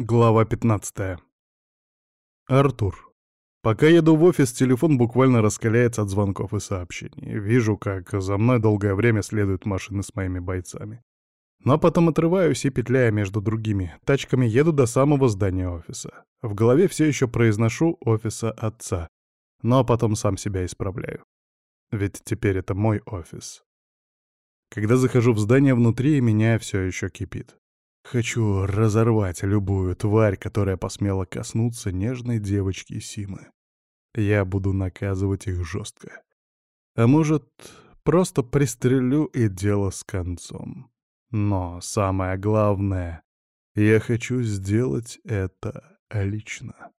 Глава 15. Артур. Пока еду в офис, телефон буквально раскаляется от звонков и сообщений. Вижу, как за мной долгое время следуют машины с моими бойцами. Но потом отрываюсь и, петляя между другими тачками, еду до самого здания офиса. В голове все еще произношу офиса отца, но потом сам себя исправляю. Ведь теперь это мой офис. Когда захожу в здание внутри, меня все еще кипит. Хочу разорвать любую тварь, которая посмела коснуться нежной девочки Симы. Я буду наказывать их жестко. А может, просто пристрелю и дело с концом. Но самое главное, я хочу сделать это лично.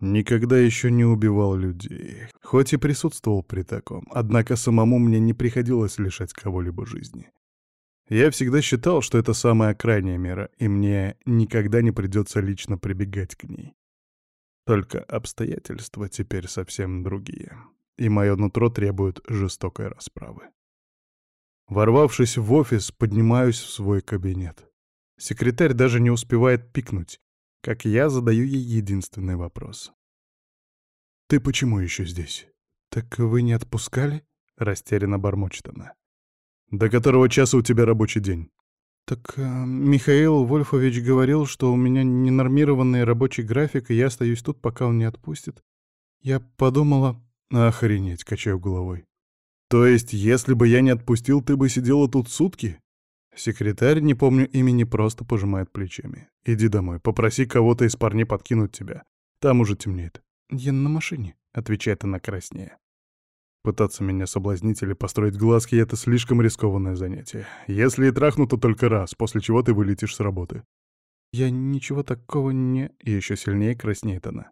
Никогда еще не убивал людей, хоть и присутствовал при таком, однако самому мне не приходилось лишать кого-либо жизни. Я всегда считал, что это самая крайняя мера, и мне никогда не придется лично прибегать к ней. Только обстоятельства теперь совсем другие, и мое нутро требует жестокой расправы. Ворвавшись в офис, поднимаюсь в свой кабинет. Секретарь даже не успевает пикнуть, как я задаю ей единственный вопрос. «Ты почему еще здесь?» «Так вы не отпускали?» — растерянно бормочет она. До которого часа у тебя рабочий день? Так э, Михаил Вольфович говорил, что у меня ненормированный рабочий график, и я остаюсь тут, пока он не отпустит. Я подумала... Охренеть, качаю головой. То есть, если бы я не отпустил, ты бы сидела тут сутки? Секретарь, не помню имени, просто пожимает плечами. Иди домой, попроси кого-то из парней подкинуть тебя. Там уже темнеет. Я на машине, отвечает она краснее. Пытаться меня соблазнить или построить глазки — это слишком рискованное занятие. Если и трахну, то только раз, после чего ты вылетишь с работы. Я ничего такого не... И еще сильнее краснеет она.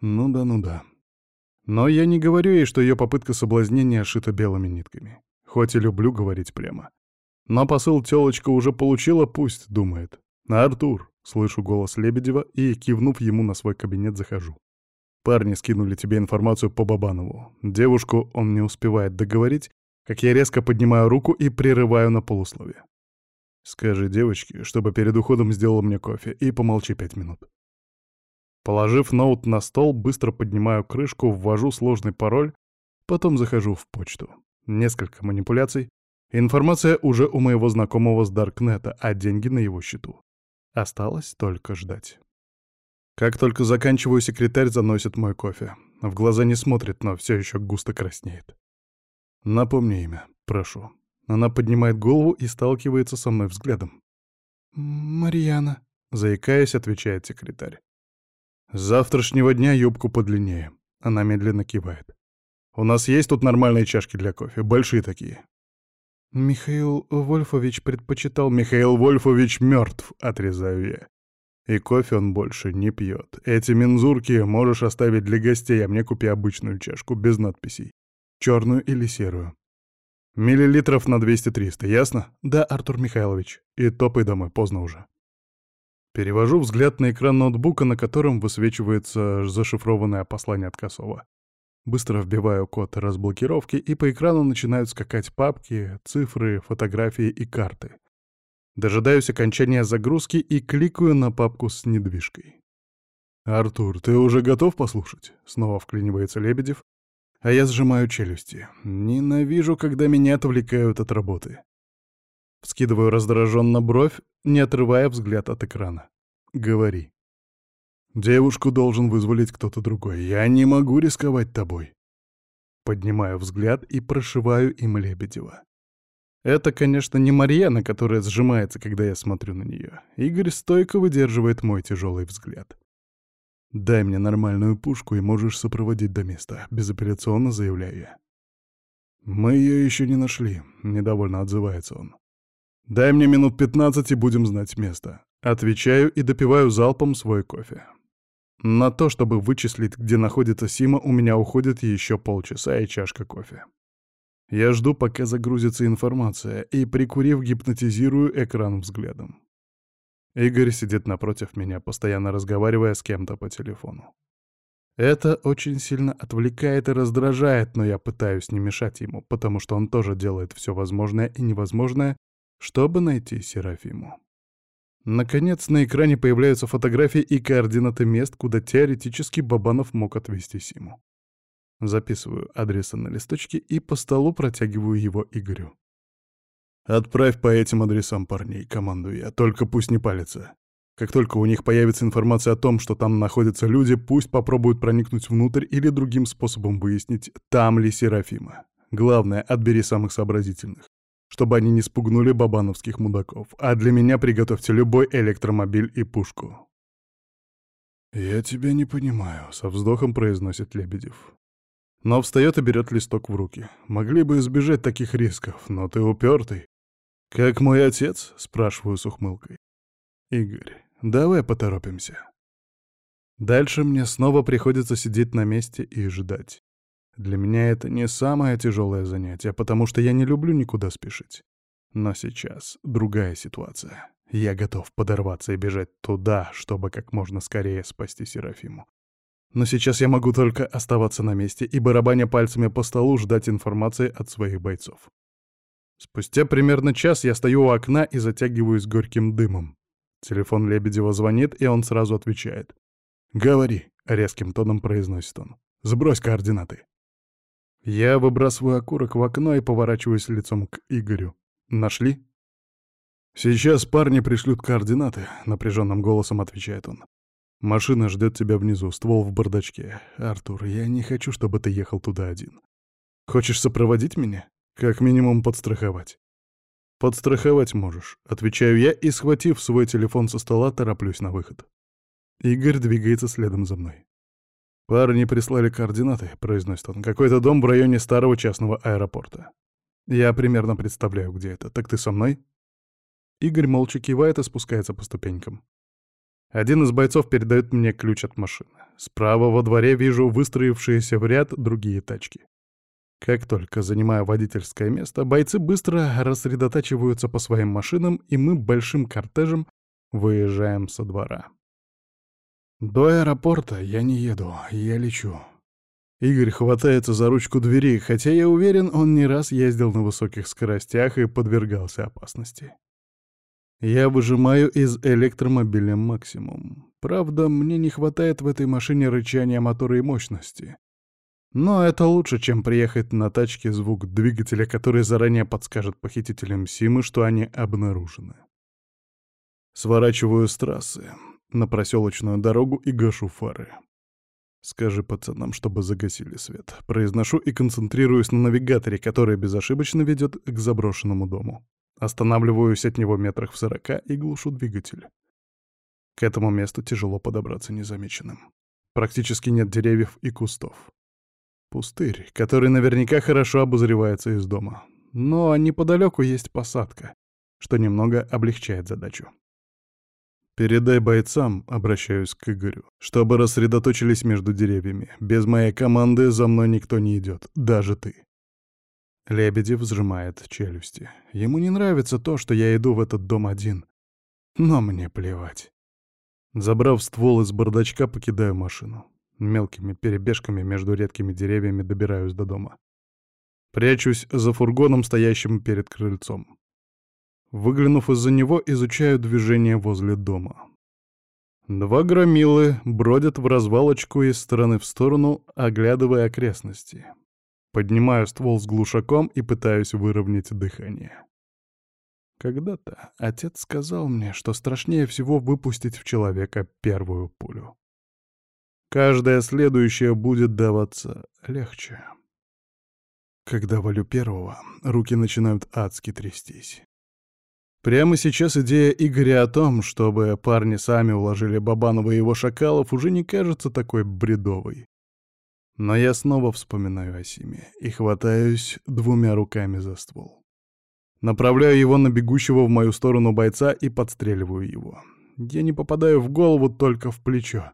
Ну да, ну да. Но я не говорю ей, что ее попытка соблазнения шита белыми нитками. Хоть и люблю говорить прямо. Но посыл тёлочка уже получила, пусть думает. «Артур!» — слышу голос Лебедева и, кивнув ему на свой кабинет, захожу. Парни скинули тебе информацию по Бабанову. Девушку он не успевает договорить, как я резко поднимаю руку и прерываю на полусловие. Скажи девочке, чтобы перед уходом сделала мне кофе, и помолчи пять минут. Положив ноут на стол, быстро поднимаю крышку, ввожу сложный пароль, потом захожу в почту. Несколько манипуляций. Информация уже у моего знакомого с Даркнета, а деньги на его счету. Осталось только ждать. Как только заканчиваю, секретарь заносит мой кофе. В глаза не смотрит, но все еще густо краснеет. Напомни имя, прошу. Она поднимает голову и сталкивается со мной взглядом. «Марьяна», — заикаясь, отвечает секретарь. «С завтрашнего дня юбку подлиннее». Она медленно кивает. «У нас есть тут нормальные чашки для кофе, большие такие». «Михаил Вольфович предпочитал...» «Михаил Вольфович мертв», — отрезаю я. И кофе он больше не пьет. Эти мензурки можешь оставить для гостей, а мне купи обычную чашку, без надписей. Черную или серую. Миллилитров на 200-300, ясно? Да, Артур Михайлович. И топай домой, поздно уже. Перевожу взгляд на экран ноутбука, на котором высвечивается зашифрованное послание от Косова. Быстро вбиваю код разблокировки, и по экрану начинают скакать папки, цифры, фотографии и карты. Дожидаюсь окончания загрузки и кликаю на папку с недвижкой. «Артур, ты уже готов послушать?» — снова вклинивается Лебедев, а я сжимаю челюсти. Ненавижу, когда меня отвлекают от работы. Вскидываю раздраженно бровь, не отрывая взгляд от экрана. «Говори». «Девушку должен вызволить кто-то другой. Я не могу рисковать тобой». Поднимаю взгляд и прошиваю им Лебедева. Это, конечно, не Марьяна, которая сжимается, когда я смотрю на нее. Игорь стойко выдерживает мой тяжелый взгляд. «Дай мне нормальную пушку, и можешь сопроводить до места», — безапелляционно заявляю я. «Мы ее еще не нашли», — недовольно отзывается он. «Дай мне минут пятнадцать, и будем знать место». Отвечаю и допиваю залпом свой кофе. На то, чтобы вычислить, где находится Сима, у меня уходит еще полчаса и чашка кофе. Я жду, пока загрузится информация, и, прикурив, гипнотизирую экран взглядом. Игорь сидит напротив меня, постоянно разговаривая с кем-то по телефону. Это очень сильно отвлекает и раздражает, но я пытаюсь не мешать ему, потому что он тоже делает все возможное и невозможное, чтобы найти Серафиму. Наконец, на экране появляются фотографии и координаты мест, куда теоретически Бабанов мог отвезти Симу. Записываю адресы на листочке и по столу протягиваю его Игорю. «Отправь по этим адресам парней», — командую я, — «только пусть не палится. Как только у них появится информация о том, что там находятся люди, пусть попробуют проникнуть внутрь или другим способом выяснить, там ли Серафима. Главное, отбери самых сообразительных, чтобы они не спугнули бабановских мудаков. А для меня приготовьте любой электромобиль и пушку. «Я тебя не понимаю», — со вздохом произносит Лебедев. Но встает и берет листок в руки. Могли бы избежать таких рисков, но ты упертый. «Как мой отец?» — спрашиваю с ухмылкой. «Игорь, давай поторопимся». Дальше мне снова приходится сидеть на месте и ждать. Для меня это не самое тяжелое занятие, потому что я не люблю никуда спешить. Но сейчас другая ситуация. Я готов подорваться и бежать туда, чтобы как можно скорее спасти Серафиму. Но сейчас я могу только оставаться на месте и, барабаня пальцами по столу, ждать информации от своих бойцов. Спустя примерно час я стою у окна и затягиваюсь горьким дымом. Телефон Лебедева звонит, и он сразу отвечает. «Говори», — резким тоном произносит он. «Сбрось координаты». Я выбрасываю окурок в окно и поворачиваюсь лицом к Игорю. «Нашли?» «Сейчас парни пришлют координаты», — напряженным голосом отвечает он. «Машина ждет тебя внизу, ствол в бардачке. Артур, я не хочу, чтобы ты ехал туда один. Хочешь сопроводить меня? Как минимум подстраховать». «Подстраховать можешь», — отвечаю я и, схватив свой телефон со стола, тороплюсь на выход. Игорь двигается следом за мной. «Парни прислали координаты», — произносит он. «Какой-то дом в районе старого частного аэропорта. Я примерно представляю, где это. Так ты со мной?» Игорь молча кивает и спускается по ступенькам. Один из бойцов передает мне ключ от машины. Справа во дворе вижу выстроившиеся в ряд другие тачки. Как только занимаю водительское место, бойцы быстро рассредотачиваются по своим машинам, и мы большим кортежем выезжаем со двора. До аэропорта я не еду, я лечу. Игорь хватается за ручку двери, хотя я уверен, он не раз ездил на высоких скоростях и подвергался опасности. Я выжимаю из электромобиля максимум. Правда, мне не хватает в этой машине рычания мотора и мощности. Но это лучше, чем приехать на тачке звук двигателя, который заранее подскажет похитителям Симы, что они обнаружены. Сворачиваю с трассы на проселочную дорогу и гашу фары. Скажи пацанам, чтобы загасили свет. Произношу и концентрируюсь на навигаторе, который безошибочно ведет к заброшенному дому. Останавливаюсь от него метрах в сорока и глушу двигатель. К этому месту тяжело подобраться незамеченным. Практически нет деревьев и кустов. Пустырь, который наверняка хорошо обозревается из дома. Но неподалеку есть посадка, что немного облегчает задачу. «Передай бойцам», — обращаюсь к Игорю, «чтобы рассредоточились между деревьями. Без моей команды за мной никто не идет, даже ты». Лебедев сжимает челюсти. Ему не нравится то, что я иду в этот дом один. Но мне плевать. Забрав ствол из бардачка, покидаю машину. Мелкими перебежками между редкими деревьями добираюсь до дома. Прячусь за фургоном, стоящим перед крыльцом. Выглянув из-за него, изучаю движение возле дома. Два громилы бродят в развалочку из стороны в сторону, оглядывая окрестности. Поднимаю ствол с глушаком и пытаюсь выровнять дыхание. Когда-то отец сказал мне, что страшнее всего выпустить в человека первую пулю. Каждая следующая будет даваться легче. Когда валю первого, руки начинают адски трястись. Прямо сейчас идея Игоря о том, чтобы парни сами уложили Бабанова и его шакалов, уже не кажется такой бредовой. Но я снова вспоминаю о Симе и хватаюсь двумя руками за ствол. Направляю его на бегущего в мою сторону бойца и подстреливаю его. Я не попадаю в голову, только в плечо.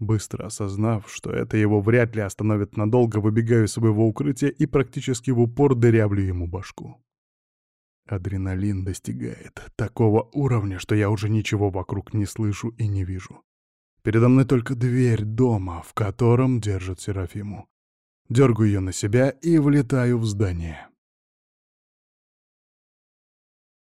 Быстро осознав, что это его вряд ли остановит надолго, выбегаю из своего укрытия и практически в упор дырявлю ему башку. Адреналин достигает такого уровня, что я уже ничего вокруг не слышу и не вижу. Передо мной только дверь дома, в котором держат Серафиму. Дергаю ее на себя и влетаю в здание.